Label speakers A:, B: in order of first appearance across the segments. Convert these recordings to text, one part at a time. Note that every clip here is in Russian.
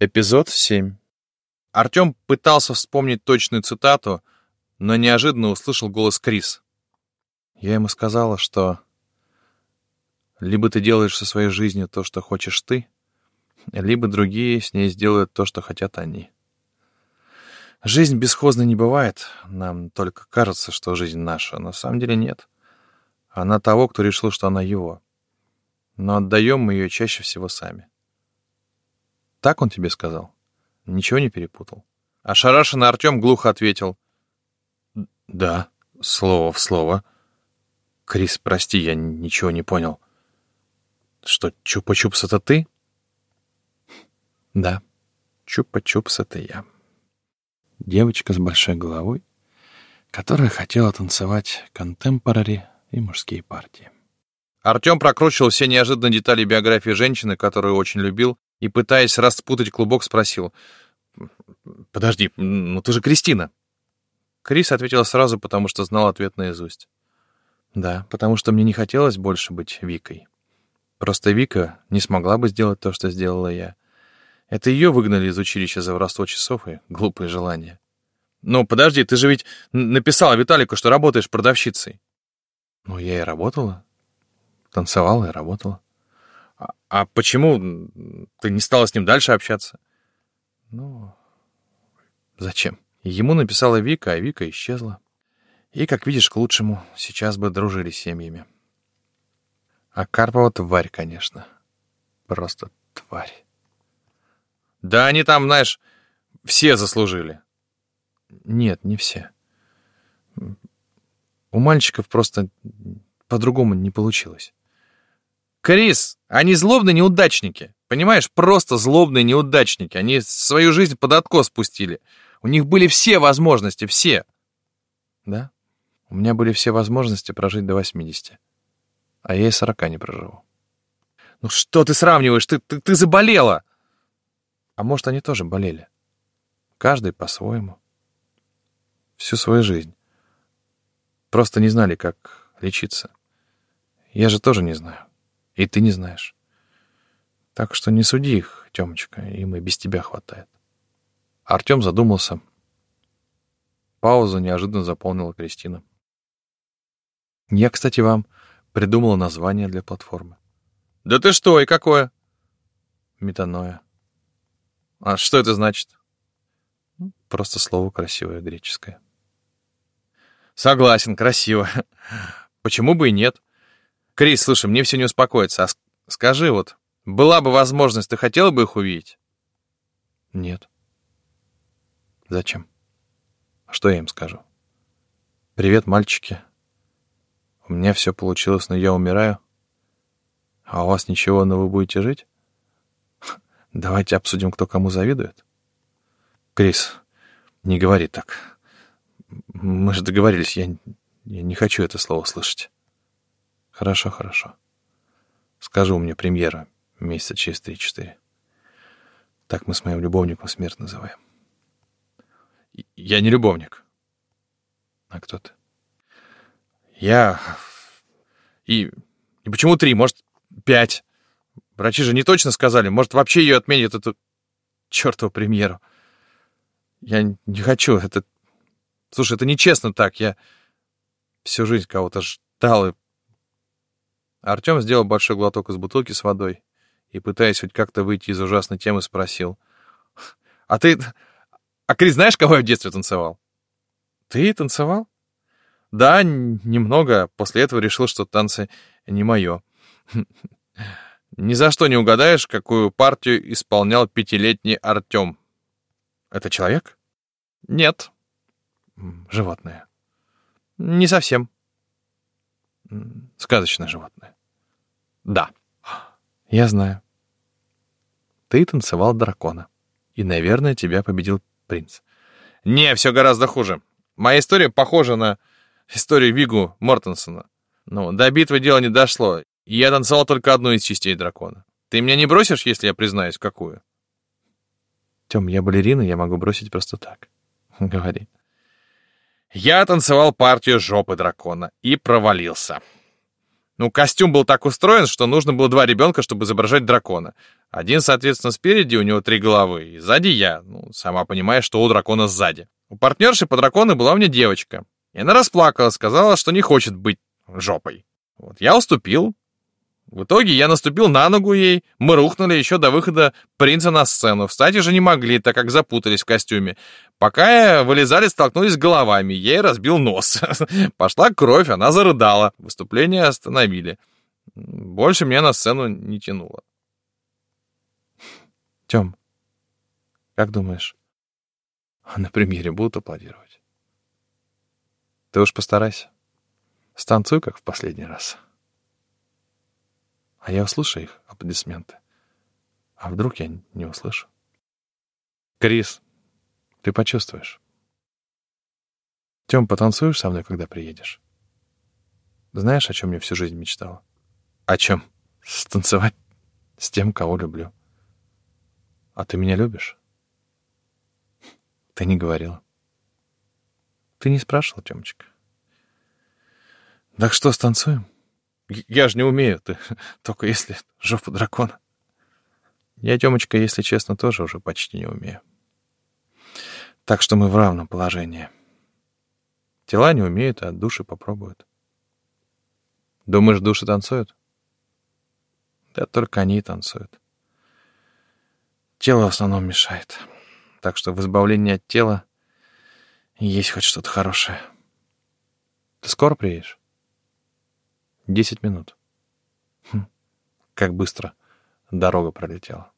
A: Эпизод 7. Артем пытался вспомнить точную цитату, но неожиданно услышал голос Крис. Я ему сказала, что либо ты делаешь со своей жизнью то, что хочешь ты, либо другие с ней сделают то, что хотят они. Жизнь бесхозной не бывает. Нам только кажется, что жизнь наша, на самом деле нет. Она того, кто решил, что она его. Но отдаем мы ее чаще всего сами. Так он тебе сказал? Ничего не перепутал? Ошарашенный Артем глухо ответил. Да, слово в слово. Крис, прости, я ничего не понял. Что, Чупа-Чупс — это ты? Да, Чупа-Чупс — это я. Девочка с большой головой, которая хотела танцевать контемпорари и мужские партии. Артем прокручивал все неожиданные детали биографии женщины, которую очень любил, и, пытаясь распутать клубок, спросил. «Подожди, ну ты же Кристина!» Крис ответила сразу, потому что знал ответ наизусть. «Да, потому что мне не хотелось больше быть Викой. Просто Вика не смогла бы сделать то, что сделала я. Это ее выгнали из училища за воровство часов и глупые желания. Ну, подожди, ты же ведь написала Виталику, что работаешь продавщицей. Ну, я и работала. Танцевала и работала. А, почему ты не стала с ним дальше общаться? Ну, зачем? Ему написала Вика, а Вика исчезла. И, как видишь, к лучшему, сейчас бы дружили семьями. А Карпова тварь, конечно. Просто тварь. Да они там, знаешь, все заслужили. Нет, не все. У мальчиков просто по-другому не получилось. Крис, они злобные неудачники. Понимаешь, просто злобные неудачники. Они свою жизнь под откос спустили. У них были все возможности, все. Да? У меня были все возможности прожить до 80. А я и 40 не проживу. Ну что ты сравниваешь? Ты, ты, ты заболела! А может, они тоже болели. Каждый по-своему. Всю свою жизнь. Просто не знали, как лечиться. Я же тоже не знаю. И ты не знаешь. Так что не суди их, Тёмочка, им и без тебя хватает. Артём задумался. Паузу неожиданно заполнила Кристина. Я, кстати, вам придумала название для платформы. Да ты что, и какое? Метаноя. А что это значит? Ну, просто слово красивое греческое. Согласен, красиво. Почему бы и нет? Крис, слушай, мне все не успокоится. А скажи вот, была бы возможность, ты хотела бы их увидеть? Нет. Зачем? Что я им скажу? Привет, мальчики. У меня все получилось, но я умираю. А у вас ничего, но вы будете жить? Давайте обсудим, кто кому завидует. Крис, не говори так. Мы же договорились, я, я не хочу это слово слышать. Хорошо, хорошо. Скажу мне премьера месяца через три-четыре. Так мы с моим любовником смерть называем. Я не любовник. А кто ты? Я... И... И почему три? Может, пять? Врачи же не точно сказали. Может, вообще ее отменят, эту чертову премьеру. Я не хочу. Это... Слушай, это нечестно так. Я всю жизнь кого-то ждал и Артем сделал большой глоток из бутылки с водой и, пытаясь хоть как-то выйти из ужасной темы, спросил. «А ты... А Крис знаешь, кого я в детстве танцевал?» «Ты танцевал?» «Да, немного. После этого решил, что танцы не мое. Ни за что не угадаешь, какую партию исполнял пятилетний Артем. Это человек? Нет. Животное. Не совсем. Сказочное животное. Да. Я знаю. Ты танцевал дракона. И, наверное, тебя победил принц. Не, все гораздо хуже. Моя история похожа на историю Вигу Мортенсона. Ну, до битвы дело не дошло. Я танцевал только одну из частей дракона. Ты меня не бросишь, если я признаюсь, какую? Тём, я балерина, я могу бросить просто так. Говори. Я танцевал партию жопы дракона и провалился. Ну, костюм был так устроен, что нужно было два ребенка, чтобы изображать дракона. Один, соответственно, спереди, у него три головы, и сзади я. Ну, сама понимаешь, что у дракона сзади. У партнерши по дракону была у меня девочка. И она расплакалась, сказала, что не хочет быть жопой. Вот я уступил. В итоге я наступил на ногу ей, мы рухнули еще до выхода принца на сцену. Встать уже не могли, так как запутались в костюме. Пока вылезали, столкнулись головами, ей разбил нос. Пошла кровь, она зарыдала. Выступление остановили. Больше меня на сцену не тянуло. Тём, как думаешь, на премьере будут аплодировать? Ты уж постарайся. Станцуй, как в последний раз. А я услышу их аплодисменты. А вдруг я не услышу? Крис, ты почувствуешь. Тём, потанцуешь со мной, когда приедешь? Знаешь, о чем я всю жизнь мечтал? О чем? Станцевать с тем, кого люблю. А ты меня любишь? Ты не говорила. Ты не спрашивал, Тёмочка. Так что, станцуем? Я же не умею, ты только если жопа дракона. Я, Тёмочка, если честно, тоже уже почти не умею. Так что мы в равном положении. Тела не умеют, а души попробуют. Думаешь, души танцуют? Да только они и танцуют. Тело в основном мешает. Так что в избавлении от тела есть хоть что-то хорошее. Ты скоро приедешь? Десять минут. Хм, как быстро дорога пролетела.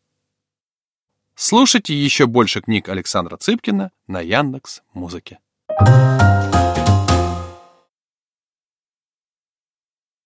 B: Слушайте еще больше книг Александра Цыпкина на Яндекс Музыке.